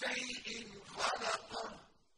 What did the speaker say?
شَيْءٍ